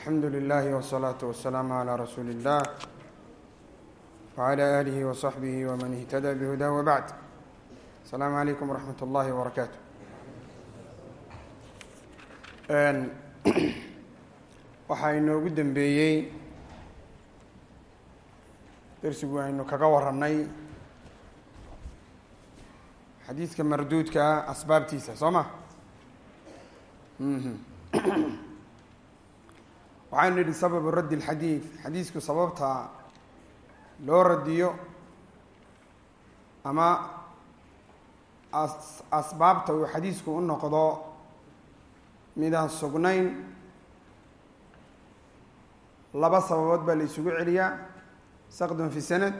alxamdu lilahi wsalaatu wasalaamu calaa rasuuli illah wcala aalihi wasaxbihi waman ihtada bihudah wabacd asalaamu calaykum waraxmat ullahi wabarakaatu waxaa inoogu dambeeyey darsigu aynu kaga warannay xadiidka marduudka ah asbaabtiisa soo ma waxaynu nidhi sababu raddi alxadiid xadiisku sababta loo radiyo ama asbaabta uu xadiisku u noqdo midaan sugnayn laba sababood baa la isugu celiyaa saqdun fi sanad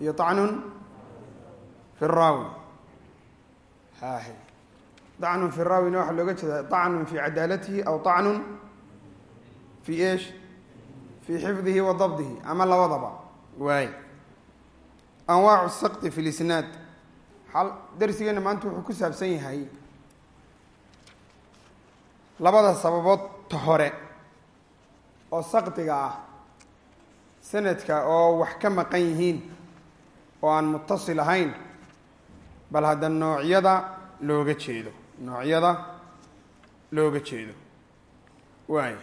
iyo tacnun fi raawi. Dacnun fi raawina waxaa looga jeeda tacnun fi cadaalatihi aw tacnun fi esh fi xifdihi wa dabdihi ama labadaba waay anwaacu sakti fi lisnaad xal darsigeena maanta wuxuu ku saabsan yahay labada sababood ta hore oo sakdiga ah sanadka oo wax ka maqan yihiin oo aan mutasil ahayn bal hadda noocyada looga jeedo noocyada looga jeedo waay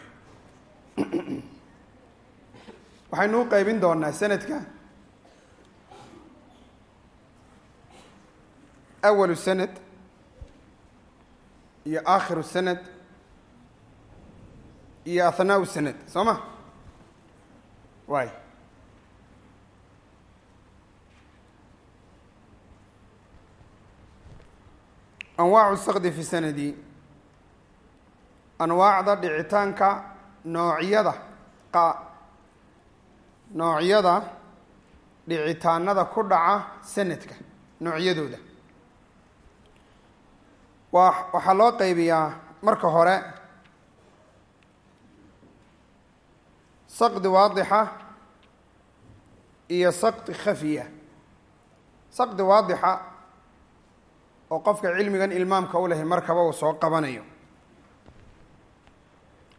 waxaynu u qeybin doonaa sanadka awalu sanad iyo aakhiru sanad iyo athnaau sanad soo ma? Waay. Anwaacu sakdi fi sanadi anwaacda dhicitaanka noocyada qa noocyada dhicitaanada ku dhaca sanadka noocyadooda. Wa waxaa loo qeybiyaa marka hore saqdi waadixa iyo saqdi khafiya. Saqdi waadixa oo qofka cilmigan ilmaamka u lehay markaba uu soo qabanayo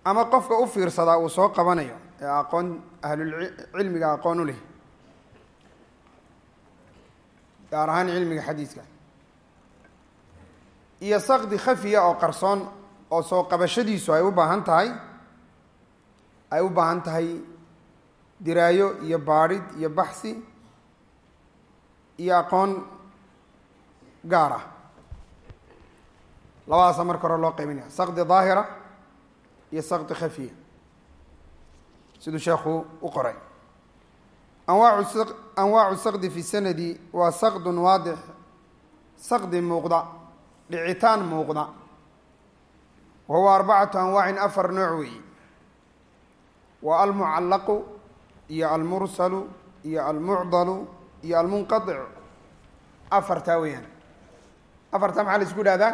ama qofka u fiirsadaa uu soo qabanayo ee aqoon ahlulcilmiga aqoon u leh. Gaar ahaan cilmiga xadiiska. Iyo saqdi khafiya oo qarsoon oo soo qabashadiisu ay u baahan tahay ay u baahan tahay diraayo iyo baadhid iyo baxsi iyo aqoon gaar ah. Labadaasa marka hore loo qeybinaya saqdi daahira iyo saqdi khafiya. Siduu sheekhu u qoray. Anwaacu anwaacu saqdi fi sanadi waa saqdun waadix. Saqdi muuqda dhicitaan muuqda. Wa huwa arbacatu anwaacin afar nooc weeyi. Waa almucallaqu iyo almursalu iyo almucdalu iyo almunqadicu. Afartaa weeyaan. Afartaa maxaa la isku dhahdaa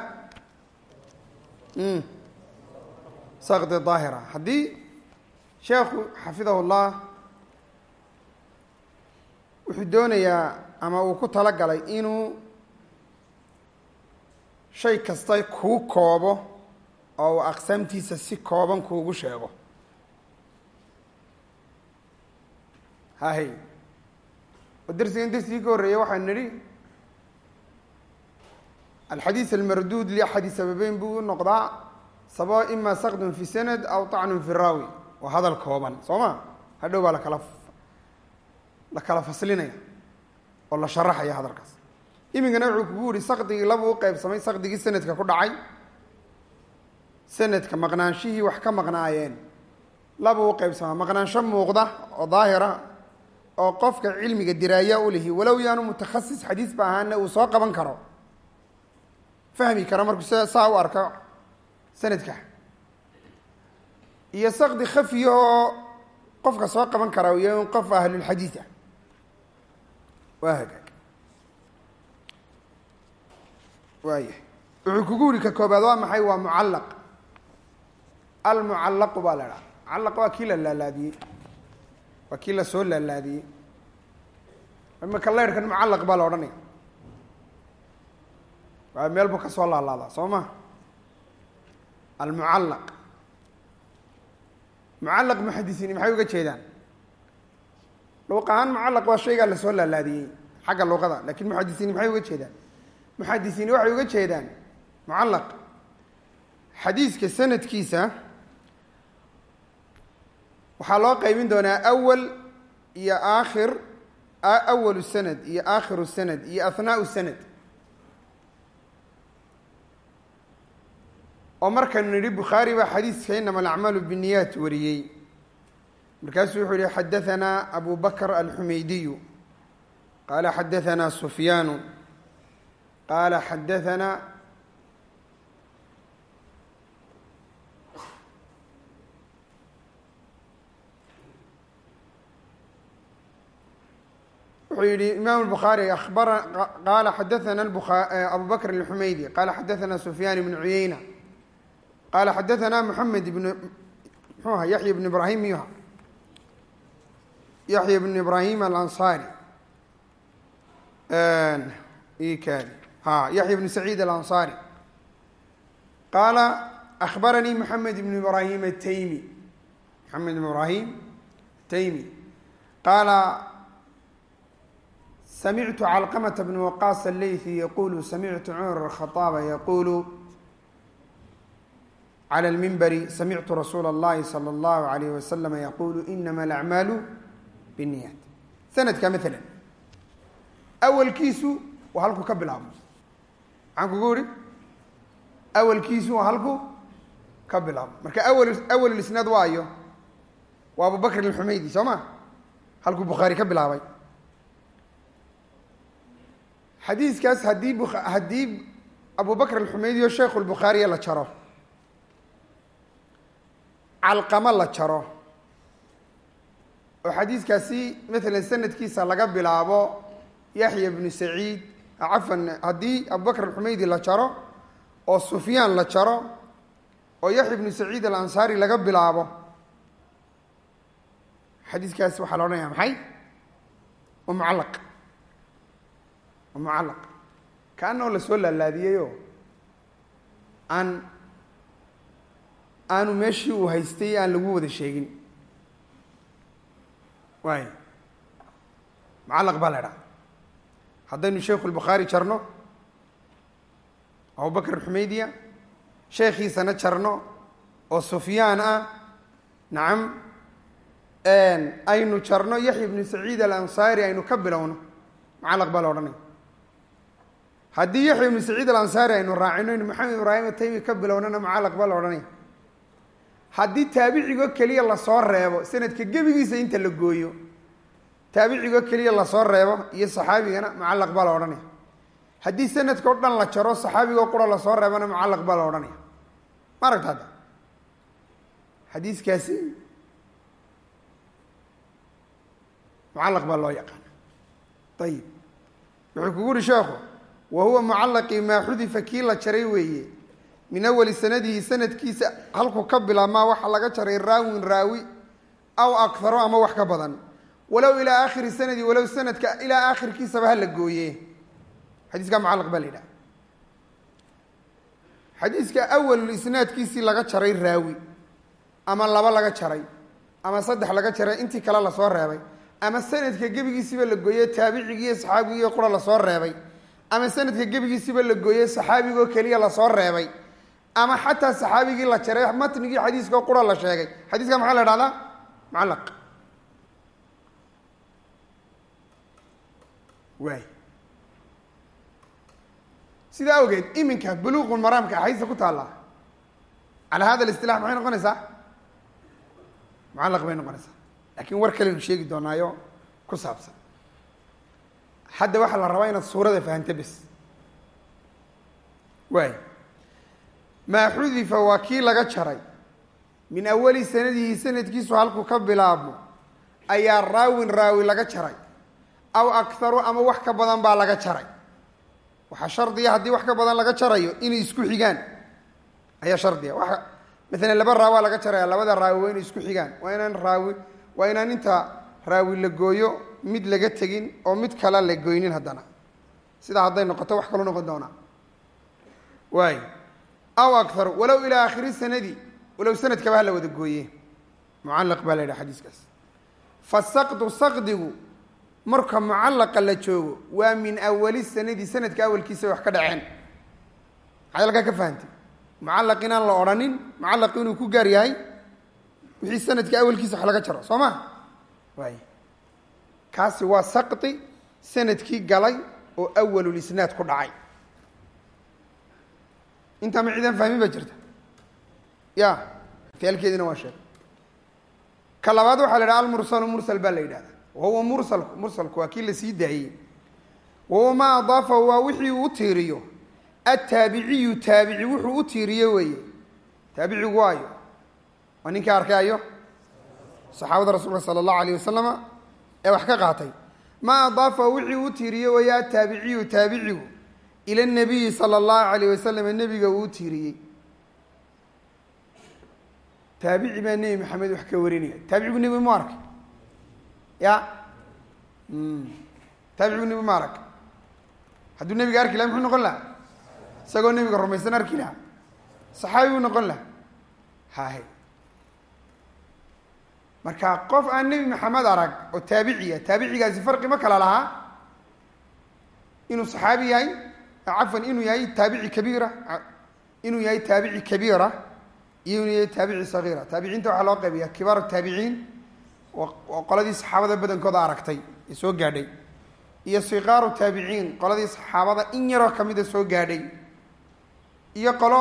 saqdi daahira. Haddii sheekhu xafidahu llah wuxuu doonayaa ama uu ku talagalay inuu shay kasta kuu koobo oo uu aqsaamtiisa si kooban kuugu sheego. Hahay oo darsigan darsigii ka horreeyay waxaan nidhi alxadiis almarduud liaxadi sababeyn buu u noqdaa sababa ima saqdun fi sanad aw طacnun fi raawi. Waa hadal kooban soo ma hadhow baa lakala la kala faslinaya oo la sharaxaya hadalkaas. Iminkana wuxuu kugu yihi saqdigii labuu qeybsamay saqdigii sanadka ku dhacay sanadka maqnaanshihii wax ka maqnaayeen. Labuu qeybsamaa maqnaansho muuqda oo daahira oo qofka cilmiga diraaya u lihi walow yaanu mutakhasis xadiis ba ahaana uu soo qaban karo. Fahmi karo markuu s saa u arko sanadka. Iyo saqdi khafiya oo qofka soo qaban kara iyo qof ahlulxadiid ah. Waa hagaag. Waayahay wuxuu kugu yiri ka koobaad waa maxay? Waa mucallaq. Almucallaqu baa la idhaha. Mucallaq waa kii la laalaadiyey. Waa kii la soo laalaadiyey. Imaka leyrhkan mucallaq baa la odhanaya. Waa meel buu ka soo laalaadaa soo ma almucallaq. Mucallaq muxadisiini maxay uga jeedaan? Luuq ahaan mucallaq waa shaygaa la soo laalaadiyey xagga luuqada laakiin muxadisiini maxay uga jeedaan? Muxadisiini waxay uga jeedaan mucallaq. Xadiiska sanadkiisa waxaa loo qeybin doonaa awal iyo aakhir awalu sanad iyo aakhiru sanad iyo ahnaau sanad oo markaynu nidhi bukhaari baa xadiiska inama alacmaalu binniyaat wariyey. Markaasuu wuxuu yihi xadahanaa abu bakr alxumeydiyu qaala xadahanaa sufyaanu. Qaala xadahanaa wuxuu yihi imaam الbukhaari abara qaala xadaana abu bakr alxumeydi qaala xadahanaa sufyaan ibnu cuyeyna qaala xadaanaa maxamed ibn mxuuha yaxya ibn ibrahim myuha yaxya ibn ibrahim alansaari ikaadi a yaxya ibn saciid alansaari qaala akhbaranii maxamed ibn ibrahim ataymi maxamed ibn ibrahim ataymi qaala samictu calqamata bn waqaas alaythi yaqulu samictu cumar khaaaba yaqulu clى اlmimbari samictu rasuula اllahi salى اllahu عalayh wasalam yaqulu inama alacmaalu bالniyaat sanadka maala awalkiisu waa halku ka bilaabo maxaan kugu ihi awalkiisu waa halku ka bilaabo marka awal awal isnaad waayo waa abu bakr alxumeydi soo ma halkuu bukhaari ka bilaabay xadiiskaas haddii b haddii abu bakr alxumeydi o sheikhu lbukhaariya la jaro calqamo la jaro. Oo xadiiskaasi maalan sanadkiisa laga bilaabo yaxya bnu saciid cafan haddii abu bakr alxumeydi la jaro oo sufyaan la jaro oo yaxya bnu saciid alansaari laga bilaabo. Xadiiskaasi waxaa la odhanaya maxay? Waa mucallaq. Waa mucallaq. Kaanoo la soo laalaadiyeyoo aan aanu meeshii uu haystay aan lagu wada sheegin. Waay mucallaq baa la idhaha haddaynu sheikhu lbukhaari jarno abu bakr xumeydiya sheekhiisana jarno oo sufyaan ah nacam aynu jarno yaxya bnu saciid alansaari aynu ka bilowno. Mucallaq baa la odhanaya haddii yaxya ibnu saciid alansaari aynu raacino inu maxamed ibraahim ataymi ka bilownana mucallaq baa la odhanaya haddii taabicigo keliya la soo reebo sanadka gebigiisa inta la gooyo taabicigo keliya la soo reebo iyo saxaabigana mucallaq baa la odhanaya. Haddii sanadka o dhan la jaro saxaabigoo qura la soo reebana mucallaq baa la odhanaya. Ma aragta hadda? Xadiiskaasi mucallaq baa loo yaqaana ayib wuxuu kugu uhi sheekhu wa huwa mucallaqii maa xudifa kii la jaray weeye min awali sanadihi sanadkiisa halku ka bilaabmaa waxaa laga jaray raawin raawi aw akaro ama wax ka badan. Walow ilaa aakhiri sanadi walow sanadka ilaa aakhirkiisaba ha la gooye xadiiska mucallaq baa la yidhaha. Xadiiska awal isnaadkiisii laga jaray raawi ama laba laga jaray ama saddex laga jaray intii kale la soo reebay ama sanadka gebigiisiba la gooye taabicigiiyo saxaabigiiyo qura la soo reebay ama sanadka gebigiisiba la gooye saxaabigoo keliya la soo reebay ama xataa saxaabigii la jaray matnigii xadiiskao qura la sheegay. Xadiiska maxaa la dhahdaa mucallaq. Waay. Sidaa awgeed iminka buluuqul maraamka axaadiista ku taalla calaa hada alistilax maxay noqonaysaa? Mucallaq bay noqonaysaa. Lakin war kalenu sheegi doonaayo ku saabsan. Hadda waxaa la rabaa inaad suurada fahamta bes. Waay maa xudifa waa kii laga jaray. Min awali sanadihi sanadkiisu halku ka bilaabmo ayaa raawin raawi laga jaray. Aw akharu ama wax ka badan baa laga jaray. Waxaa shardiya haddii wax ka badan laga jarayo inay isku xigaan. Ayaa shardiya waa maalan laba raawaa laga jaraya labada raawi waa inay isku xigaan. Waa inaan raawi waa inaan inta raawi la gooyo mid laga tegin oo mid kale la goynin haddana. Sidaa hadday noqoto wax kaloo noqon doonaa waay aw akharu walow ilaa aakhiri sanadi walow sanadkaba ha la wada gooye mucallaq baa la yidhaha xadiiskaas. Fasaqdu saqdigu marka mucallaqa la joogo waa min awali sanadi sanadka awalkiisa wax ka dhaceen. Maxaad halkaa ka fahantay mucallaq inaan la odhanin mucallaq inuu ku gaar yahay wixii sanadka awalkiisa wax laga jaro soo ma? Waay. Kaasi waa saqdi sannadkii galay oo awalulisnaad ku dhacay intaa ma ciidan fahmin baa jirta. Ya taalkeediina waa sheegay ka labaad waxaa la yidhaha almursalu mursal baa la yidhahda wahuwa mursalku mursalku waa kii la sii daayey. Wahuwa maa adaafahu waa wixii uu u tiiriyo. Attaabiciyu taabici wuxuu u tiiriye weeye. Taabicigu waayo. Waa ninkii arkayo saxaabada rasuulka sala allahu alayh wasalama ee wax ka qaatay. Maa adaafahu wixii u tiiriye weeye attaabiciyu taabicigu ila nabiyi sala allahu alayh wasalam nebiga uu tiiriyey taabici baa nebi maxamed wax ka warinaya. Taabicigu nebi mu arkay ya? Taabicigu nebi ma arag. Hadduu nebiga arki laha muxuu noqon laha isagoo nebiga rumaysan arki laha saxaabi buu noqon laha hahe marka qof aan nebi maxamed arag oo taabiciya taabicigaasi farqi ma kala lahaa. Inuu saxaabi yahay cafan inuu yahay taabici kabiira inuu yahay taabici kabiira iyo inuu yahay taabici sagiira taabiciinta waxaa loo qaybiya kibaar taabiciin oo qoladii saxaabada badankooda aragtay ee soo gaadhay iyo sikaaru taabiciin qoladii saxaabada in yaroo kamida soo gaadhay iyo qolo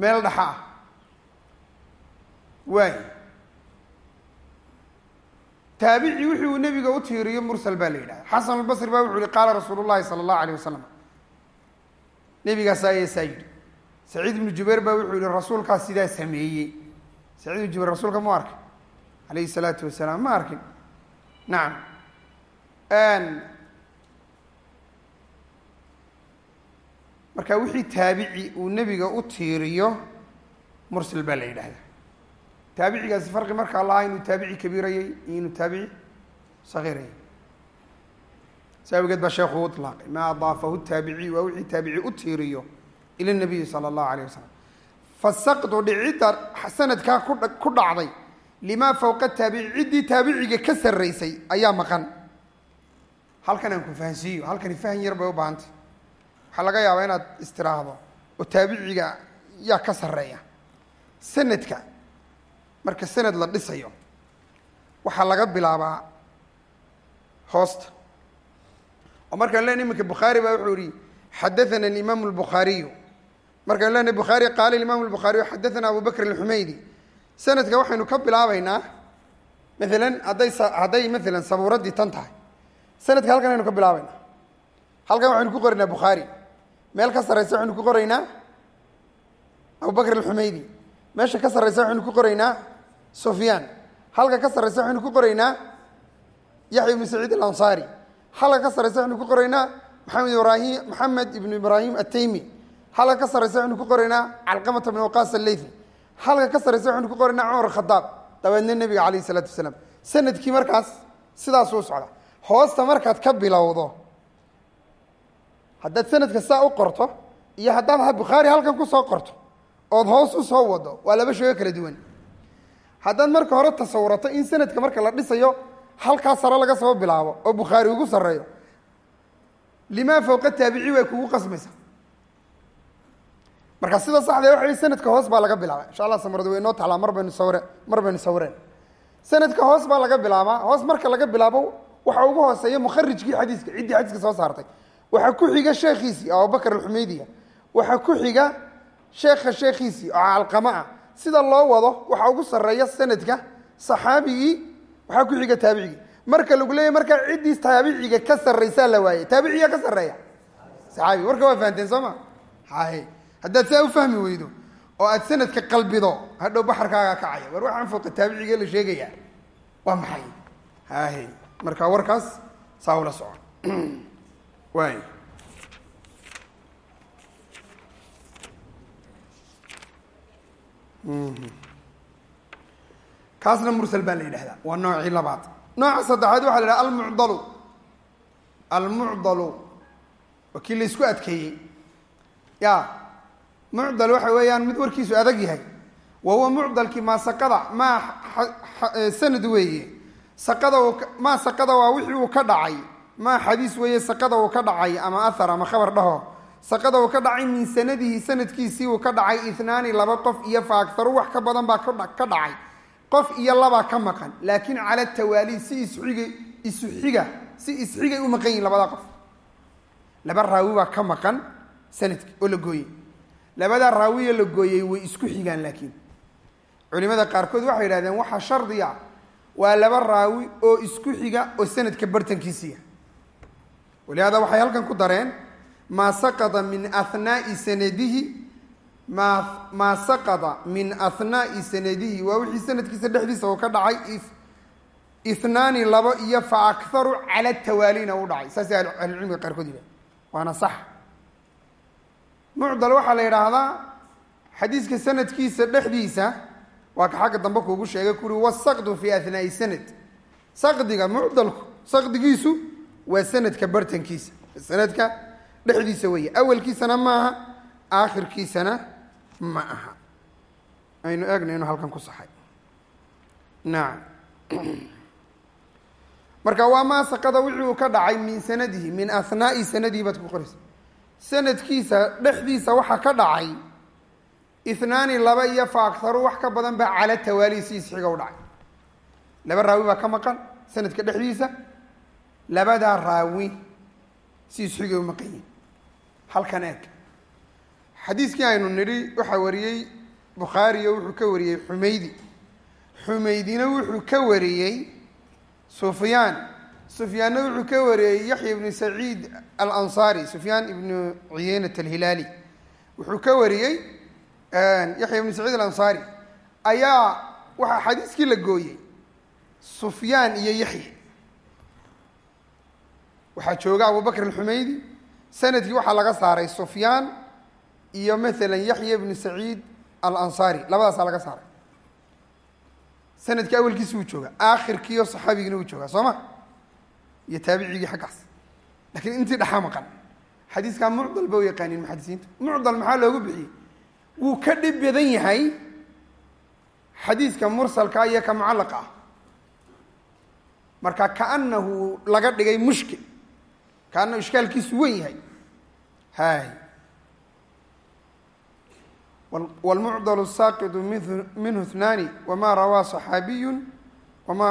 meel dhaxa ah waay taabici wixii uu nebiga u tiiriyo mursal baa la yidhahda xasan albasri baa wuxu yihi qaala rasuulu llahi sala allahu alayh wasalam nebigaasaa ayeesaa yidhi saciid ibnu jubayr baa wuxuu yihi rasuulkaas sidaa sameeyey. Saciid ibnu jubayr rasuulka mu arkay alayhi salaatu wasalaam ma arkin. Nacam marka wixii taabici uu nebiga u tiiriyo mursal baa la yidhahda taabicigaasi farqi markaa lahaa inuu taabici kabiirayay iyo inuu taabici sagiirayay si awgeed baa sheekhu u ilaaqay maa adaafahu taabiciy waa wixii taabici u tiiriyo ila nabiyi sala allahu alayh wasalam fasaqdu dhicidda sanadkaa kudha ku dhacday limaa fowqa taabici ciddii taabiciga ka sarraysay ayaa maqan. Halkan aan ku fahansiiyo halkani fahan yar bay u baahantay. Waxaa laga yaabaa inaad istiraahdo oo taabiciga yaa ka sarreeya. Sanadka marka sanad la dhisayo waxaa laga bilaabaa hoosta. Oo markaan lena iminka bukhaari baa wuxuu yihi xadaana alimaamu albukhaariyu. Markaan lena bukhaari qaala imaamu albukhaariyu xadaana abu bakr sanadka waxaynu ka bilaabaynaa maalan hadday hadday maalan sabuuraddii tan tahay. Sanadka halkan aynu ka bilaabaynaa. Halkan waxaynu ku qoraynaa bukhaari. Meel ka sarreysa waxaynu ku qoraynaa abu bakr alxumaydi meesha ka sarreysa waxaynu ku qoraynaa sufyaan halka ka sarreysa waxaynu ku qoraynaa yaxya ibnu saciid alansaari halka ka sarreysa waxaynu ku qoraynaa maxamed ibrahim maxamed ibnu ibraahim ataymi halka ka sarreysa waxaynu ku qoraynaa calqamata bn waqaas alleythi halka ka sarreysa waxaynu ku qoraynaa cumar khadaab dabeedna nebiga calayhi isalaatu wasalaam. Sanadkii markaas sidaasuu socda hoosta markaad ka bilowdo haddaad sanadka saa u qorto iyo haddaad bukhaari halkan ku soo qorto ood hoos u soo wado waa laba sheego kala duwan haddaad marka hore tasawurato in sanadka marka la dhisayo halkaa sare laga soo bilaabo oo bukhaari ugu sarreeyo. Limaa fowqa taabici way kugu qasmaysa marka sida saxdee waxa sanadka hoos baa laga bilaaba insha allah samaradu way noo taalaa mar baynu sawre mar baynu sawreen. Sanadka hoos baa laga bilaabaa. Hoos marka laga bilaabo waxa ugu hooseeya mukharijkii xadiiska ciddii xadiiska soo saartay. Waxaa ku xiga sheekhiisii oo abubakr alxumeydiya waxaa ku xiga sheekha sheekhiisii oo calqama ah sida loo wado waxaa ugu sarreeya sanadka saxaabigii waxaa ku xiga taabicigii. Marka lagu leeyahy markaa ciddii taabiciga ka sarraysaa la waayey taabiciyaa ka sarreeya. Saxaabiga warka waa fahanteen soo ma? Hay haddaad saa u fahmi weydo oo aad sanadka qalbido hadhow baxarkaagaa kacaya. War waxaan fooqa taabiciga la sheegayaa waa maxay? Hahe marka warkaas saa ula soco waay kaasna mursal baa la yidhahdaa. Waa noocii labaad. Nooca saddexaad waxa la yidhaha almucdalu. Almucdalu. Waa kii la isku adkeeyey. Ya mucdal waxa weeyaan mid warkiisu adag yahay. Wa huwa mucdalkii maa saqada maa sanad weeye. Saqada maa saqada waa wixii uu ka dhacay. Maa xadiis weeye saqada uu ka dhacay ama ahar ama khabar dhaho saqada uu ka dhacay min sanadihi sanadkiisii uu ka dhacay inaani laba qof iyo fa wax ka badan baa ka dhacay. Qof iyo labaa ka maqan laakiin cala tawaali si isxiga isuxiga si isxigay u maqan yihiin labadaa qof. Laba raawi baa ka maqan sanadki oo la gooyey. Labadaa raawiye la gooyey way isku xigaan laakiin. Culimada qaarkood waxay yidhahdeen waxaa shardiga waa laba raawi oo isku xiga oo sanadka bartankiisiiya walihaada waxay halkan ku dareen maa saqada min ahnaai sanadihi maa saqada min ahnaai sanadihi. Waa wixii sanadkiisa dhexdiisa oo ka dhacay ihnaani labo iyo fa akaru cala tawaalina u dhacay. Saasay ahlucilmiga qaarkood yidhahd waana sax. Mucdal waxaa la yidhaahdaa xadiiska sanadkiisa dhexdiisa waa ka xagga dambe kuugu sheegay kuri wasaqdu fi ahnaai sanad. Saqdiga mucdalku saqdigiisu waa sanadka bartankiisa. Sanadka dhexdiisa weeye. Awalkiisana ma aha aakhirkiisana ma aha. Aynu eegna inuu halkan ku saxay. Nacam marka waa maa saqada wixii uu ka dhacay min sanadihi min ahnaai sanadihi baad ku qoraysa. Sanadkiisa dhexdiisa waxaa ka dhacay inaani laba iyo fa akaru wax ka badan baa cala tawaali si isxiga u dhacay. Laba raawi baa ka maqan sanadka dhexdiisa labadaa raawi si isxigay u maqan yihiin halkan eeg. Xadiiskii aynu nidhi waxaa wariyey bukhaariyo wuxuu ka wariyey xumeydi xumeydina wuxuu ka wariyey sufyaan. Sufyaanna wuxuu ka wariyey yaxya ibnu saciid alansaari sufyaan ibnu ciyeynat alhilaali. Wuxuu ka wariyey yaxya ibnu saciid alansaari. Ayaa waxaa xadiiskii la gooyey. Sufyaan iyo yaxya waxaa jooga abubakr alxumeydi sannadkii waxaa laga saaray sufyaan iyo maalan yaxya ibnu saciid alansaari labadaasaa laga saaray. Sanadkii awalkiisi wuu joogaa aakhirkiiyo saxaabigina wuu joogaa soo ma iyo taabicigii xaggaas. Lakiin intii dhaxa maqan. Xadiiskaa mucdal ba u yaqaaniin muxadisiinta. Mucdal maxaa loogu bixiyey? Wuu ka dhib badan yahay xadiiska mursalka iyo ka mucallaqa ah. Marka kaanahu laga dhigay mushkil kaana ishkaalkiisu wen yahay. Hay wlmucdl saaqidu minhu اtnaani wama rawaa صaxaabiyu wama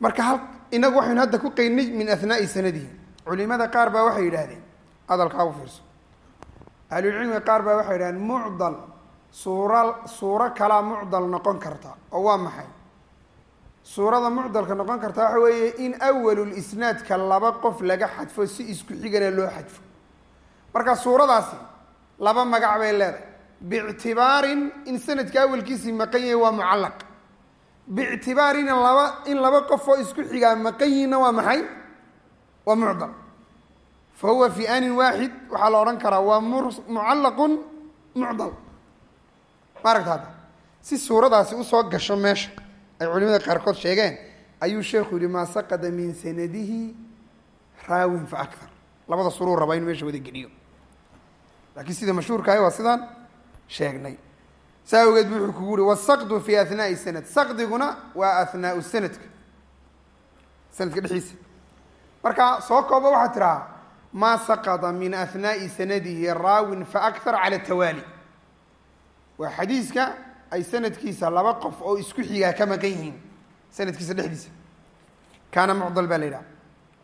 marka hal inagu waxaynu hadda ku qaynay min ahnaa'i sanadihi. Culimada qaar baa waxay yidhaahdeen hadalkaa u fiirso. Ahlulcilmiga qaar baa waxay yidhahdeen mucdal suura suuro kalaa mucdal noqon karta oo waa maxay? Suurada mucdalka noqon karta waxa weeye in awalulisnaadka laba qof laga xadfo si isku xigana loo xadfo. Marka suuradaasi laba magac bay leedahay. Biictibaarin in sanadka awalkiisii maqan yahay waa mucallaq. Biictibaarin laba in laba qof oo isku xigaa maqan yihinna waa maxay? Waa mucdal. Fa huwa fi anin waaxid waxaa la odhan karaa waa mucallaqun mucdal. Ma hadda si suuradaasi u soo gasho meesha ay culimada qaarkood sheegeen ayuu sheekhu yihi maa saqada min sanadihi raawin fa akar labada suruu rabaa inu meesha wada geliyo. Laakiin sida mashhuurkaah waa sidaan sheegnay. Saa awgeed bu wuxuu kugu uhi wasaqdu fi ahnaai sanad. Saqdiguna waa ahnaau sanadka. Sanadka dhexdiisa marka soo kooba waxaa tiraa maa saqada min ahnaai sanadihi raawin fa akar cala tawaali. Waa xadiiska ay sanadkiisa laba qof oo isku xigaa ka maqan yihiin sanadkiisa dhexdiisa. Kaana mucdal baa la yidhaha.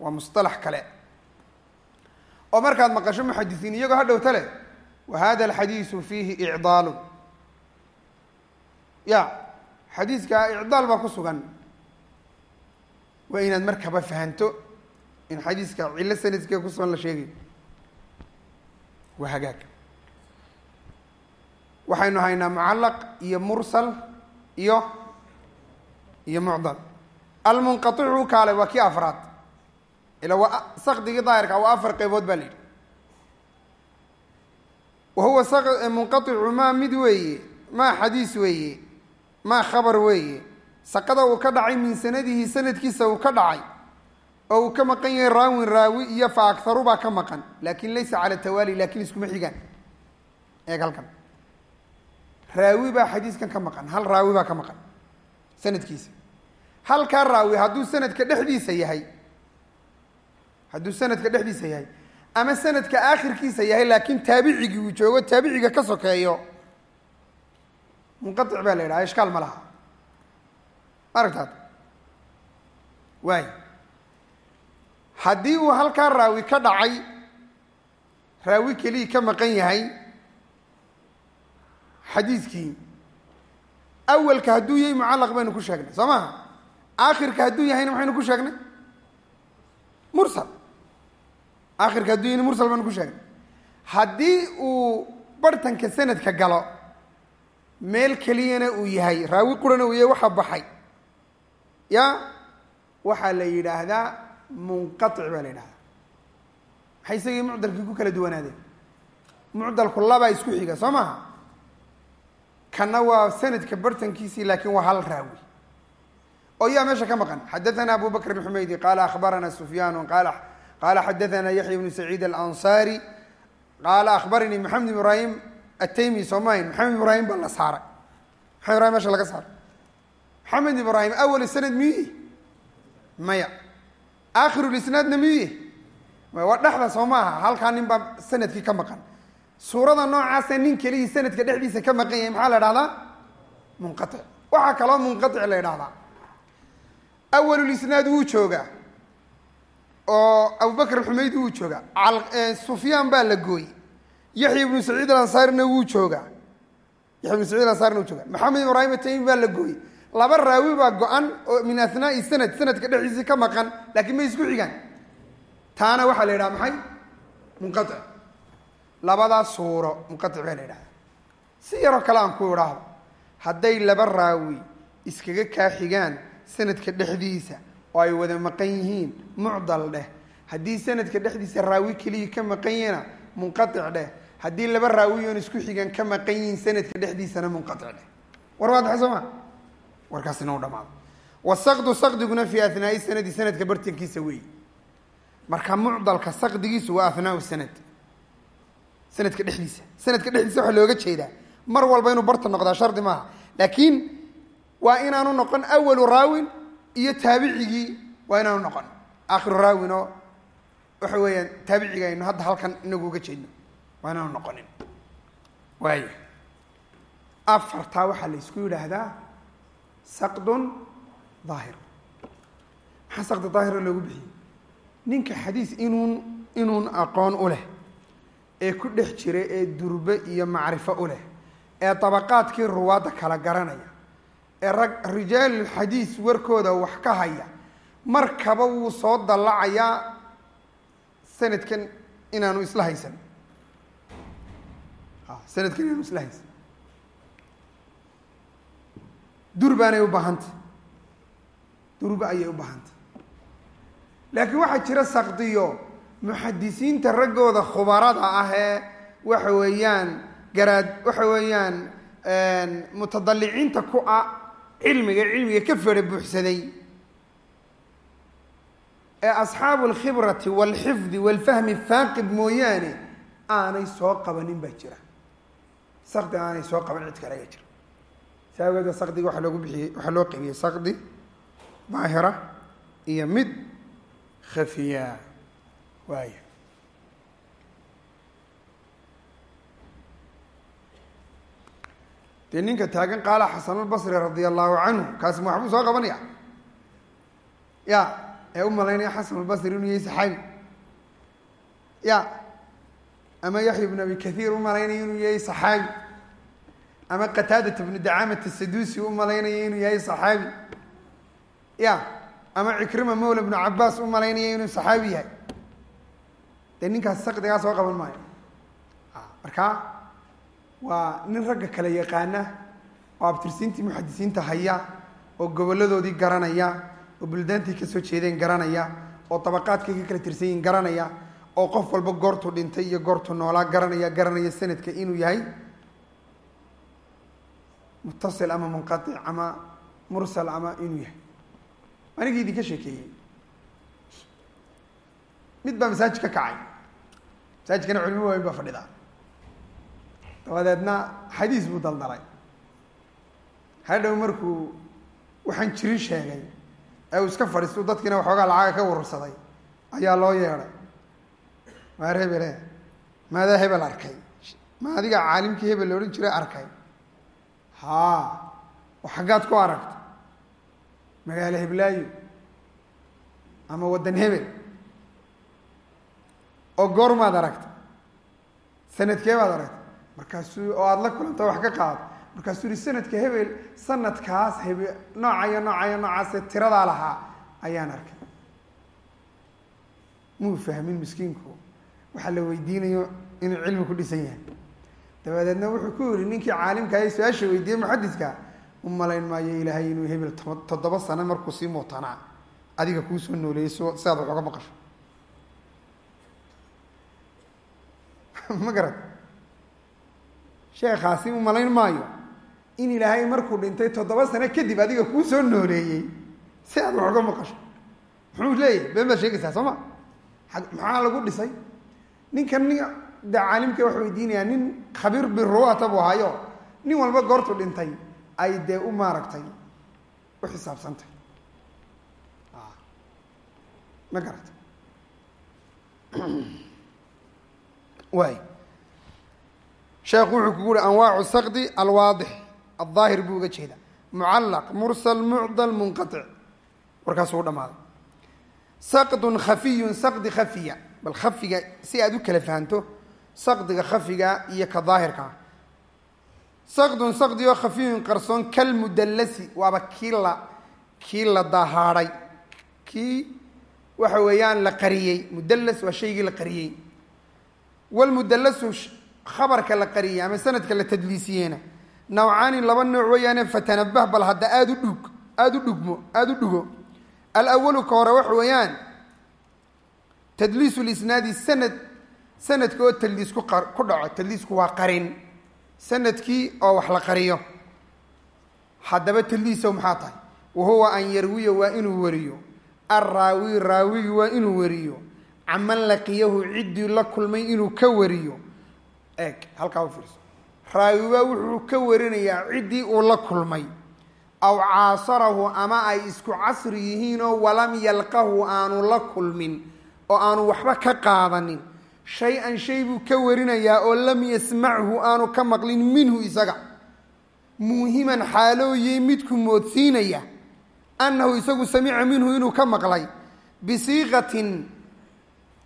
Waa musطalax kale. Oo markaad maqasho muxadisiin iyagoo ha dhowta leh wa hada alxadiisu fiihi icdaalu ya xadiiska icdaal baa ku sugan. Waa inaad markaba fahanto in xadiiska cillo sanadkiga ku sugan la sheegayo waa hagaag waxaynu haynaa mucallaq iyo mursal iyo iyo mucdal. Almunqaicu kaale waa kii afraad. Ila waa sakdigii daahirka waa afar qeybood baa la yidhi. Wa huwa munqaicu maa mid weeye maa xadiis weeye maa khabar weeye. Saqada uu ka dhacay min sanadihi sanadkiisa uu ka dhacay. Oo uu ka maqan yahay raawin raawi iyo fa akharu baa ka maqan. Laakin laysa cala tawaali laakiin iskuma xigaan. Eeg halkan raawi baa xadiiskan ka maqan hal raawi baa ka maqan sanadkiisa. Halkaa raawi hadduu sanadka dhexdiisa yahay hadduu sanadka dhexdiisa yahay ama sanadka aakhirkiisa yahay laakiin taabicigii uu joogo taabiciga ka sokeeyo munqaic baa la yidhaha ishkaal ma laha. Aragtaad waay. Haddii uu halkaa raawi ka dhacay raawi kelii ka maqan yahay xadiiskii. Awalka hadduu yahay mucallaq baynu ku sheegnay soo maha aakhirka hadduu yahayna maxaynu ku sheegnay? Mursal. Aakhirka hadduu yahayna mursal baynu ku sheegnay. Haddii uu bartanka sanadka galo meel keliyana uu yahay raawi qurana uu yahay waxa baxay. Ya waxaa la yidhaahdaa munqaic baa la yidhahdaa maxay isagii mucdalkii ku kala duwanaadeen? Mucdalku labaa isku xiga soo maha kana waa sanadka bartankiisii laakiin waa hal raawi oo yaa meesha ka maqan. Xadaana abu bakr bn xumaydi qaala akhbarana sufyaan qaala xadaana yaxya bnu saciid alansaari qaala akhbaranii maxamed ibraahim ataymi soomahayn maxamed ibraahim baa la saaray. Maxamed ibrahim meesha laga saaray. Maxamed ibraahim awal sanad miyuye maya. Aakhirulisnaadna miyuye waa dhexda soo maaha halkaa nin baa sannadkii ka maqan suurada noocaasa nin kelihii sanadka dhexdiisa ka maqan yahay maxaa la dhahdaa munqaic waxaa kaloo munqaic la ydhahdaa awalulisnaad wuu joogaa oo abubakr alxumaydi wuu joogaa sufyaan baa la gooyey. Yaxya ibnu saciid alansaarina wuu joogaa yaxya ibnu saciid alansaarina wuu joogaa maxamed ibraahim ataymi baa la gooyey. Laba raawi baa go-an oo min asnaai sanad sanadka dhexdiisa ka maqan laakiin may isku xigaan. Taana waxaa la yidhaha maxay? Munqaic labadaa suuro munqaic baa la yidhahda si yaroo kale aan ku idhaahdo hadday laba raawi iskaga kaa xigaan sanadka dhexdiisa oo ay wada maqan yihiin mucdal dheh. Haddii sanadka dhexdiisa raawi keliya ka maqan yihina munqaic dheh. Haddii laba raawiyoon isku xigan ka maqan yihiin sanadka dhexdiisana munqaic dheh. War waad maxay soo ma? Warkaasina u dhamaado. Wasaqdu saqdiguna fii ahnaai sanadi sanadka bartankiisa weeyi. Marka mucdalka saqdigiisu waa ahnaau sanad sanadka dhexdiisa. Sanadka dhexdiisa waxaa looga jeedaa. Mar walba inuu barta noqdaa shardi maaha. Laakiin waa inaanu noqon awalu raawin iyo taabicigii waa inaanu noqon. Aakhiru raawin waxa weeyaan taabiciga aynu hadda halkan inagu uga jeedno waa inaanu noqonin. Waaya afartaa waxaa la isku yidhaahdaa saqdun daahir. Maxaa saqdi daahira loogu bixiyey? Ninka xadiis inuun inuun aqoon u leh ee ku dhex jira ee durbe iyo macrifo u leh ee dabaqaadkii ruwaadda kala garanaya ee rag rijaalulxadiis warkooda wax ka haya markaba wuu soo dallacayaa sanadkan inaanu isla haysan. Sanadkan inaanu isla haysan. Durbaanay u baahantay durba ayay u baahantay laakiin waxaa jira sakdiyo muxadisiinta raggooda khubarada ah ee waxa weeyaan garaad waxa weeyaan mutadaliciinta ku ah cilmiga cilmiga ka fera buuxsaday. Ee asxaabu alkhibrati waalxifdi waalfahmi faaqid mooyaane aanay soo qabanin baa jira. Sakdi aanay soo qaban cid kale ayaa jira. Saa awgeeda waxaa loogu bixiyey waxaa loo qeybiyey sakdi daahira iyo mid khafiya waaya dee ninka taagan qaala xasanulbasri radia allahu canhu kaasi ma waxbuu soo qabanaya? Ya ee u malaynaya xasanulbasri inuu yahay saxaabi. Ya ama yaxya bnu abi kathiir u malaynaya inuu yahay saxaabi. Ama qataadat bnu dacaamata sadusi u malaynaya inuu yahay saxaabi. Ya ama cikrima mawla bnu cabaas u malaynaya inuu saxaabi yahay dee ninkaas sakdigaa soo qaban maayo. Marka waa nin ragga kale yaqaana oo abtirsiintii muxadisiinta haya oo goboladoodii garanaya oo buldaantii ka soo jeedeen garanaya oo dabaqaadkay ka kala tirsan yihiin garanaya oo qof walba goortuu dhintay iyo goortuu noolaa garanaya garanaya sanadka inuu yahay mutasil ama munqaic ama mursal ama inuu yahay. Anigii idinka sheekeeyey. Mid baa masaajid ka kacay masaajidkana culimo waaweyn baa fadhidaa dabadeedna xadiis buu daldalay hadhow markuu waxaan jirin sheegay ee uu iska fadhiistu dadkiina waxoogaa lacaga ka warursaday ayaa loo yeedhay. Waar hebele? Maadaa hebel arkay? Ma adiga caalimkii hebel la odhan jiray arkay? Haa oo xaggaad ku aragta magaalo heblaayo ama waddan hebel oo goormaad aragta. Sanadkee baad aragta. Markaasuu oo aada la kulanta wax ka qaad. Markaasuu yihi sanadka hebel sanadkaas hebe noocayo noocayo noocaase tiradaa lahaa ayaan arkay. Muu fahmin miskiinku? Waxaa la weydiinayo inuu cilmi ku dhisan yahay. Dabadeedna wuxuu ku yihi ninkii caalimka su'aasha weydiiyey muxadiska u malayn maayo ilaahay inuu hebel toddoba sano markuu sii muutanaa adiga kuu soo nooleeyey s si aad wax oga maqasho ma garad? Sheekaasi u malayn maayo. In ilaahay markuu dhintay toddoba sano kadib adiga kuu soo nooleeyey si aad wax uga maqasho. Muxuu leeyahay? Been baad sheegaysaa soo ma? Maxaa lagu dhisay? Ninkan nin de caalimka waxa weydiinayaa nin khabiir biruata buu ahayo nin walba goortu dhintay ay dee u maaragtay u xisaabsantay. Ma garata waay sheekhu wuxuu kugu uhi anwaacu sakdi alwaadix aldaahir buu uga jeeda mucallaq mursal mucdal munqatic warkaasuu u dhamaaday saqdun khafiyun saqdi khafiya. Bal khafiga si aad u kala fahanto saqdiga khafiga iyo ka daahirka. Saqdun saqdi oo khafiyun qarsoon kalmudallasi waaba kii la kii la dahaadhay kii waxa weeyaan la qariyey. Mudallas waa shaygii la qariyey walmudallasu khabarka la qariyey ama sanadka la tadliisiyeena nawcaani laba nooc weeyaane fatanabah bal hadda aada u dhug aada u dhugmo aada u dhugo alawalu ka hore waxa weeyaan tadliisu lisnaadi sanad sanadka oo tadliis ku ku dhaco tadliisku waa qarin sannadkii oo wax la qariyo haddaba tadliisow maxaa tahay wa huwa an yarwiya waa inuu wariyo alraawi raawigi waa inuu wariyo caman laqiyahu ciddii la kulmay inuu ka wariyo. Eeg halkaa u fiirso. Raawiba wuxuu ka warinayaa ciddii uu la kulmay. Aw caasarahu ama ay isku casri yihiinoo walam yalqahu aanu la kulmin oo aanu waxba ka qaadanin. Shay-an shay buu ka warinayaa oo lam yasmachu aanu ka maqlin minhu isaga. Muuhiman xaalooyey midku moodsiinaya annahu isagu samica minhu inuu ka maqlay. Bisiiqatin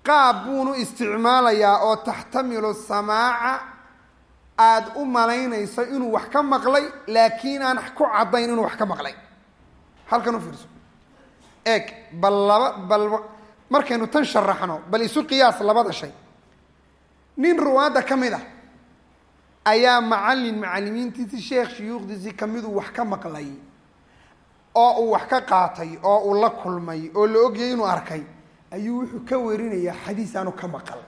qaab buunu isticmaalayaa oo taxtamilu samaaca aada u malaynayso inuu wax ka maqlay laakiin aan ku caddayn inuu wax ka maqlay. Halkan u fiirso. Eeg bal laba bal markaynu tan sharaxno bal isu qiyaas labada shay. Nin ruwaadda ka mid ah ayaa macallin macallimiintiisii sheekh shuyuukhdiisii kamiduu wax ka maqlay oo uu wax ka qaatay oo uu la kulmay oo la ogyay inuu arkay ayuu wuxuu ka warinayaa xadiis aanu ka maqal.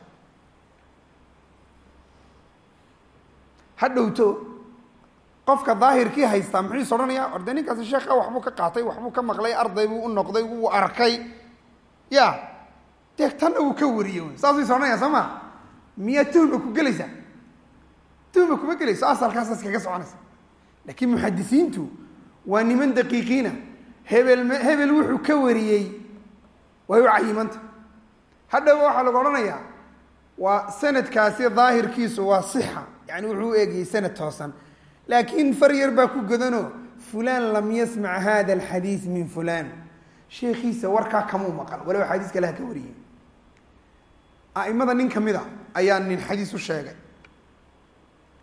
Ha dhowto qofka daahirkii haystaa muxuu is odhanayaa orde ninkaasi sheekha waxbuu ka qaatay waxbuu ka maqlay arday buu u noqday wuu arkay. Ya dee tanna wuu ka wariyey saasuu is odhanaya soo ma? Miyaa tuhma ku gelaysaa. Tuhma kuma gelayso asalkaasaas kaga soconaysa. Laakiin muxadisiintu waa niman daqiiqiina. Hebel hebel wuxuu ka wariyey way u cayimanta hadhowba waxaa lagu odhanayaa waa sanadkaasi daahirkiisu waa sixa. Yani wuxuu u sanad toosan. Laakiin far yar baa ku godanoo fulaan lam yasmac hada alxadiis min fulaan. Sheekhiisa warkaa kamuu maqal walow xadiis kale ha ka wariyey a'imada nin ka mid a ayaa nin xadiis u sheegay.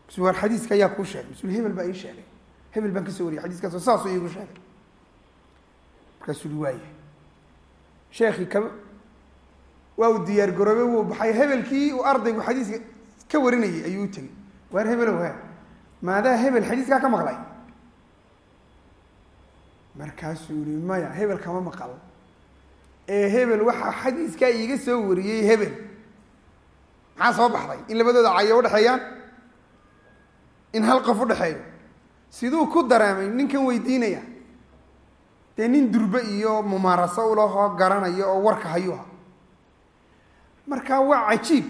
Msu war xadiiska ayaa kuu sheegay. Msul hebel baa ii sheegay. Hebel baan ka soo wariyay xadiiskaasoo saasuu iigu sheegay. Markaasuu i waaya sheekii ka waa uu diyaar garoobe wuu baxay hebelkii uu ardaygu xadiiska ka warinayay ayuu u tegey. Waar hebelow he maadaa hebel xadiiskaa ka maqlay? Markaasuu yihi maya hebel kama maqal. Ee hebel waxaa xadiiskaa iiga soo wariyey hebel. Maxaa soo baxday? In labadooda cayo udhexeeyaan in hal qof udhexeeyo siduu ku dareemay ninkan weydiinaya dee nin durbe iyo mumaaraso ulahoo garanayo oo warka hayuha marka waa cajiib.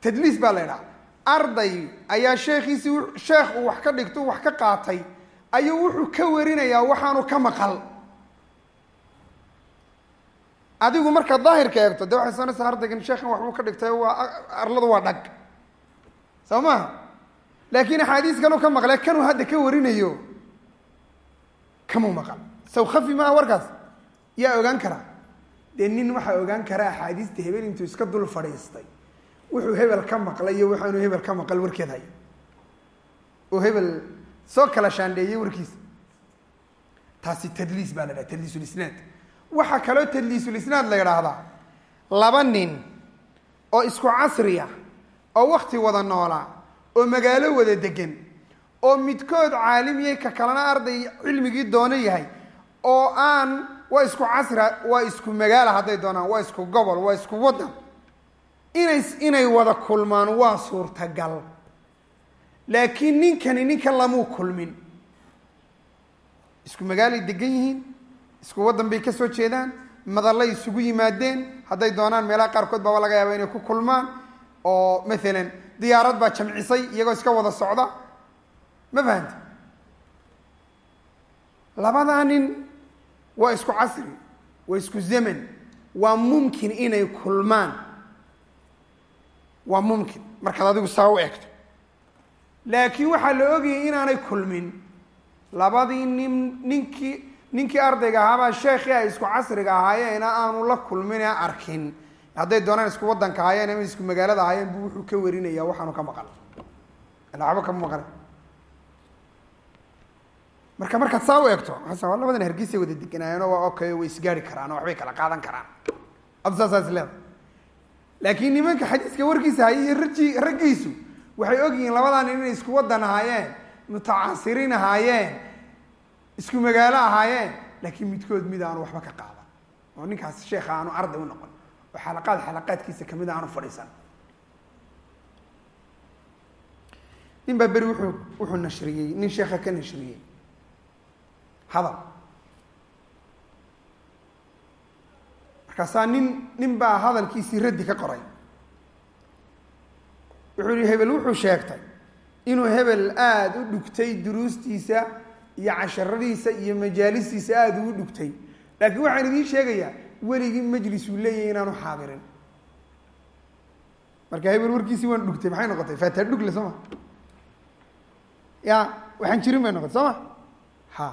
Tadliis baa la idhaha arday ayaa sheekhiisii sheekh uu wax ka dhigto wax ka qaatay ayuu wuxuu ka warinayaa waxaanu ka maqal. Adigu markaad daahirka eegto dee waxay soonaysaa ardaygan sheekhan waxbuu ka dhigtay waa arladu waa dhag. Soo maha laakiin axaadiis kanuu ka maqle kanuu hadda ka warinayo kamuu maqal saw khafi maaha warkaas. Yaa ogaan karaa dee nin waxaa ogaan kara axaadiista hebel intuu iska dul fadhiistay. Wuxuu hebel ka maqlay iyo waxaanu hebel ka maqal warkeed haya oo hebel soo kala shaandheeyey warkiisa taasi tadliis baa la dhaha tadliisulisnaad waxaa kaloo tadliisulisnaad la yidhaahdaa laba nin oo isku casriya oo wakti wada noolaa oo magaalo wada degan oo midkood caalim ka kalena arday cilmigii doono yahay oo aan waa isku casria waa isku magaala hadday doonaan waa isku gobol waa isku waddan. Inay inay wada kulmaan waa suurtagal. Laakiin ninkani ninkan lamuu kulmin. Isku magaalay degan yihiin isku waddan bay ka soo jeedaan madallay isugu yimaadeen hadday doonaan meelaha qaarkood baaba laga yaaba inay ku kulmaan oo maalan diyaarad baa jamcisay iyagoo iska wada socda. Ma fahamti labadaa nin waa isku casri waa isku zaman waa mumkin inay kulmaan. Waa mumkin. Markaad adigu saa u egto laakiin waxaa la ogayay inaanay kulmin. Labadii nin ninkii ninkii ardayga ahaabaa sheekhii ay isku casriga ahaayeena aanu la kulmine arkin. Hadday doonaan isku waddanka ahaayeen ama isku magaalada ahaayeen buu wuxuu ka warinaya waxaanu ka maqal ila waxba kama maqan marka markaad saa u eegto waa labadan hargeysay wada deganaayeenoo waa okay way isgaari karaan oo waxbay kala qaadan karaan. Adu saasaa is laakiin nimanka xadiiska warkiisa hayay iyo raji raggiisu waxay ogyihiin labadan nin inay isku waddan ahaayeen mutacaasiriin ahaayeen isku magaalo ahaayeen laakiin midkood mid aanu waxba ka qaadan. Oo ninkaas sheekha aanu arday u noqon. Oo xalaqaad xalaqaadkiisa ka mid aanu fadhiisan. Nin baa beri wuxuu wuxuu nashriyey nin sheekha ka nashriyey hadal. Markaasaa nin nin baa hadalkiisii raddi ka qoray. Wuxuu yihi hebel wuxuu sheegtay inuu hebel aada u dhugtay duruustiisa iyo casharadiisa iyo majaalistiisa aada ugu dhugtay. Laakiin waxaan idiin sheegayaa weligii majlisuu leeyahay inaanu xaadirin. Marka hebel warkiisii waan dhugtay maxay noqotay? Faataa dhugle soo ma? Ya waxaan jirin bay noqotay soo ma? Ha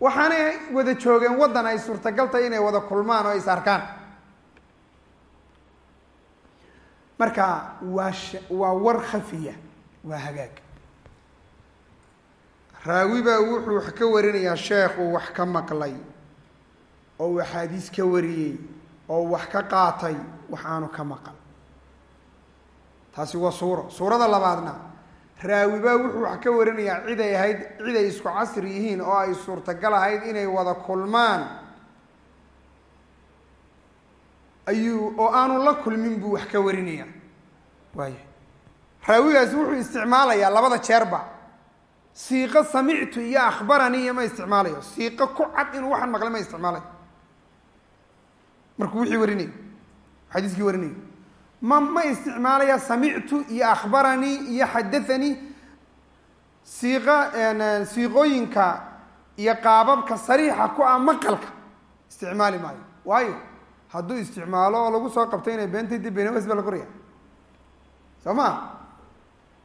waxaanay wada joogeen waddan ay suurtagal tahay inay wada kulmaan oo is arkaan. Marka waa waa war khafiya waa hagaag. Raawi baa wuxuu ka warinayaa sheekhu wax ka maqlay oo uu axaadiis ka wariyey oo wax ka qaatay wax aanu ka maqal. Taasi waa suuro. Suurada labaadna raawi baa wuxuu wax ka warinayaa cid ay ahayd cid ay isku casri yihiin oo ay suurtagal ahayd inay wada kulmaan. Ayuu oo aanu la kulmin buu wax ka warinaya waaya raawigaasi wuxuu isticmaalayaa labada jeerba. Siiqo samictu iyo akhbaranii iyo ma isticmaalayo. Siiqo ku cad inuu waxaan maqlay ma isticmaalayo markuu wixii warinayo xadiiskii warinayo ma ma isticmaalaya samictu iyo akhbaranii iyo xadathanii siiqa siiqooyinka iyo qaababka sariixa ku ah maqalka. Isticmaali maayo. Waayo hadduu isticmaalo oo lagu soo qabto inay beentay dib beenawas baa la qoraya. Soo ma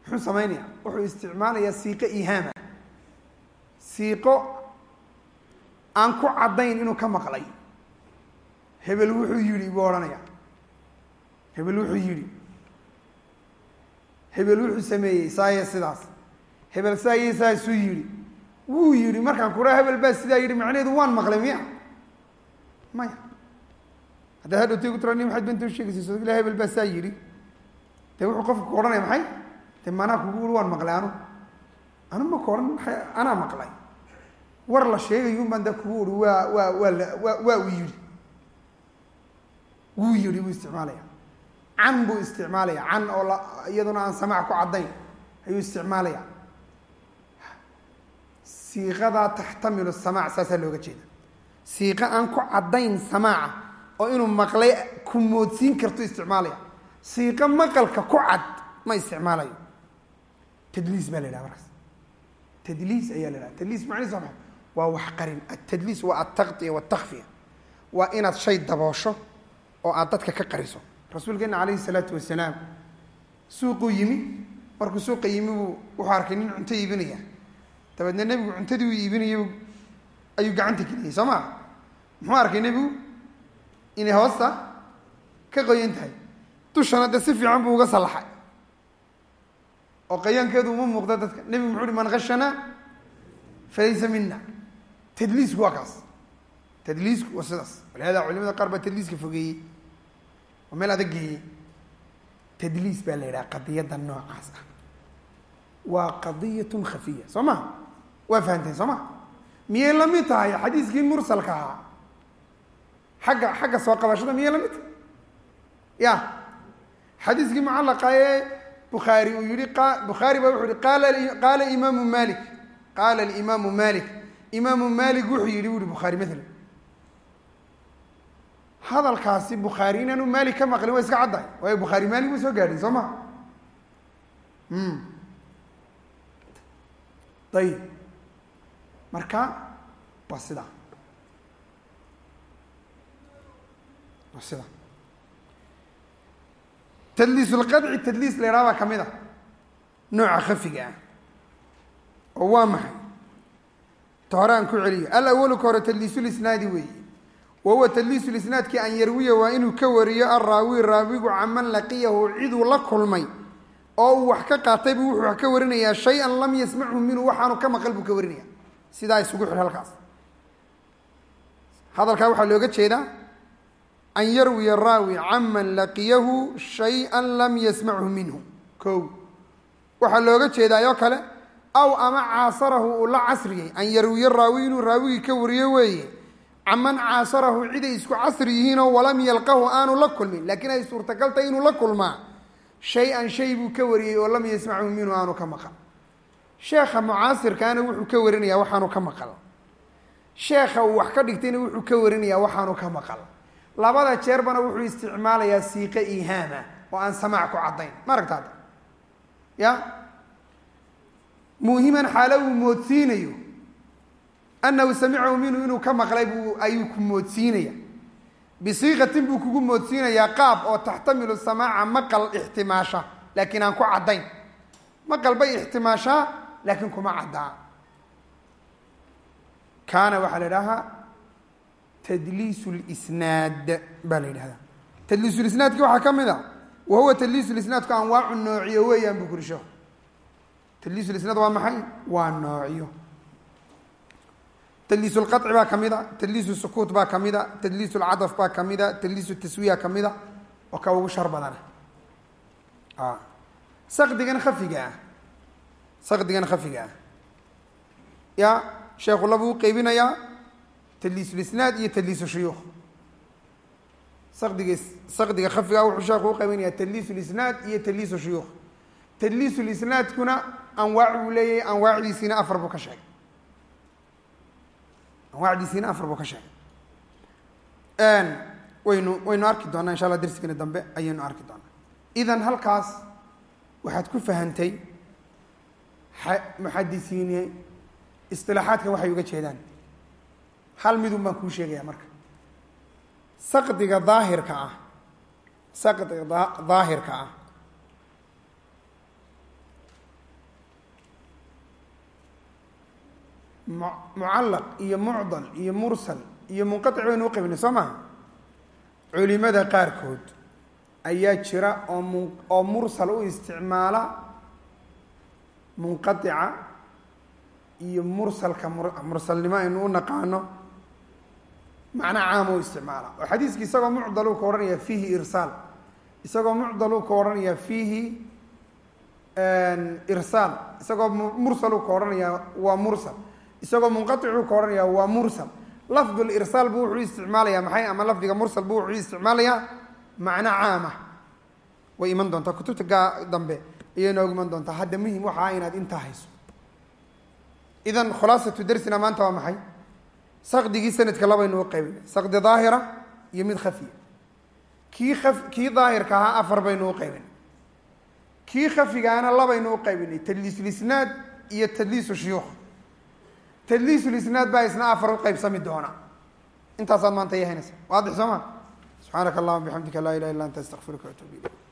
muxuu samaynaya wuxuu isticmaalayaa siiqo ihaama. Siiqo aan ku caddayn inuu ka maqlay. Hebel wuxuu yidhi buu odhanaya hebel wuxuu yidhi hebel wuxuu sameeyey saaye sidaas. Hebel saaye saasuu yidhi. Wuu yidhi markaan kuraa hebel baa sidaa yidhi macnaheedu waan maqlay miya maya. Haddaad hadhowtay ku tira nin maxaad benta usheegaysa so ila hebel baa saa yidhi. Dee wuxuu qofka ku odhanaya maxay? Dee maanaa kugu uri waan maqlay anu. Anu ma ku odhan anaa maqlay. War la sheegayun baan da kugu uri waa waa waa waa waa uu yidhi. Wuu yidhi buu isticmaalaya can buu isticmaalaya can oo iyaduna aan samac ku caddayn ayuu isticmaalaya. Siiqadaa taxtamilu samaac saasaa looga jeeda. Siiqa aan ku caddayn samaaca oo inuu maqlay ku moodsiin karto isticmaalaya. Siiqo maqalka ku cad ma isticmaalayo. Tadliis baa la yidhaha markaas tadliis ayaa la dhaha tadliis macnihiis waa maxay? Waa wax qarin. Atadliis waa altaqtiya waltakfiya waa inaad shay daboosho oo aad dadka ka qariso rasuulkeena calayhi salaatu wasalaam. Suuquu yimi markuu suuqa yimi buu wuxuu arkay nin cunto iibinaya. Dabeedna nebigu cuntadii uu iibinayay ayuu gacanta geliyey soo maa muxuu arkay nebigu? Inay hoosta ka qoyan tahay. Dushana dee si fiican buu uga sallaxay. Oo qayaankeedu uma muuqda dadka. Nebigu muxuu uhi man khashanaa falaysa mina tadliisku waa kaas. Tadliisku waa sidaas. Walihada culimada qaar baa tadliiska fogeeyey oo meel adag geeyey tadliis baa la yidhaha qadiyadda noocaas ah. Waa qadiyatun khafiya soo ma? Waa fahanteen soo ma? Miyay la mid tahay xadiiskii mursalka ahaa? Xagga xagga soo qabashada miyay la mid tahay? Ya xadiiskii mucallaqa ee bukhaari uu yihi bukhaari baa wuxuu yihi qaala imaamu malik qaala alimaamu malik imaamu malik wuxuu yihi bu uhi bukhaari maalan hadalkaasi bukhaari inaanu maalik ka maqlin waa iska caddahay. Waayo bukhaari maalik ma soo gaadhin soo ma? Ayib marka waa sidaa waa sidaa tadliis lqadci tadliis la yidhaha baa ka mid a nooca khafiga ah. Oo waa maxay? Ta hore aan ku celiyo. Alawalu ka hore tadliisulisnaadi weeye wahuwa tadliisu lisnaadki an yarwiya waa inuu ka wariyo alraawi raawigu caman laqiyahu ciduu la kulmay oo uu wax ka qaatay buu wuxuu wax ka warinayaa shay-an lam yasmachu minhu waxaanu ka maqal buu ka warinaya sidaa isugu xir halkaas hadalkaa waxaa looga jeedaa an yarwiya raawi caman laqiyahu shay-an lam yasmachu minhu ko waxaa looga jeedaa oo kale aw ama caasarahu uu la casriyey an yarwiya raawi inuu raawigii ka wariyo weeye caman caasarahu ciday isku casri yihiinoo walam yalqahu aanu la kulmin laakiin ay suurtagal tahay inuu la kulmaa. Shay-an shay buu ka wariyey oo lam yasmachu minhu aanu ka maqal sheekha mucaasirkaana wuxuu ka warinayaa waxaanu ka maqal. Sheekha uu wax ka dhigtayna wuxuu ka warinayaa waxaanu ka maqal. Labada jeerbana wuxuu isticmaalayaa siiqe ihaama oo aan samaac ku caddayn. Ma aragta hadda ya? Muhiman xaalo uu moodsiinayo anahu samicahu minhu inuu ka maqlay buu ayuu ku moodsiinaya bisiiqatin buu kugu moodsiinayaa qaab oo taxtamilu samaaca maqal ixtimaasha laakiin aan ku caddayn maqal bay ixtimaashaa laakiin kuma caddaa kaana waxaa la idhahaa tadliis lisnaad baa la yidhahdaa tadliisulisnaadki waxaa ka mid a wa huwa tadliisulisnaadku anwaacu noociyo weeyaan buu kuri sheekhu tadliisulisnaad waa maxay waa noocyo tadliis lqaci baa ka mid a tadliis sukuut baa ka mid a tadliis lcadaf baa ka mid a tadliis taswiya ka mid a oo ka ugu shar badana saqdigan khafiga ah saqdigan khafiga ah ya sheekhu labuu u qeybinayaa tadliisulisnaad iyo tadliisu shuyuukh saqdiga saqdiga khafiga wuxuu sheekhu uqeybinayaa tadliis lisnaad iyo tadliisu shuyuukh tadliis lisnaadkuna anwaac buu leeyahay anwaacdiisiina afar buu anwaacdiisiina afar buu ka sheegay. Waynu waynu arki doonaa insha allah darsigana dambe ayaynu arki doonaa. Idan halkaas waxaad ku fahantay muxadisiini isilaaxaadka waxay uga jeedaan. Hal midun baan kuu sheegaya marka. Saqdiga daahirka ah saqdiga daahirka ah mucallaq iyo mucdal iyo mursal iyo munqatic baynu uqaybinay soo maha culimada qaarkood ayaa jira oo mu oo mursal u isticmaala munqatica iyo mursalka mursalnimo aynu u naqaano. Macna caama u isticmaala. Oo xadiiski isagoo mucdal uu ka odhanaya fiihi irsaal isagoo mucdal uu ka odhanaya fiihi irsaal isagoo mursal uu ka odhanaya waa mursal isagoo munqaicuu ka odhanaya waa mursal. Lafdu lirsaal buu wuxuu isticmaalayaa maxay? Ama lafdiga mursal buu wuxuu isticmaalayaa macno caama. Way iman doontaa kutubta gaa dambe ayay noogu iman doontaa. Hadda muhiim waxaa inaad intaa hayso. Idan khulaasatu darsina maanta waa maxay? Saqdigii sanadka labaynu u qaybinay saqdi daahira iyo mid khafiya. Kii a kii daahirka ahaa afar baynu u qaybinay kii khafigaana labaynu qaybinay tadliisulisnaad iyo tadliisu shuyuukh tadliisulisnaad baa isna afar u qeybsami doona intaasaad maanta yahaynaysa waadix soo ma subxaanaka allahuma bixamdika laa ilaha illa anta astaqfiruka waatuub ilayk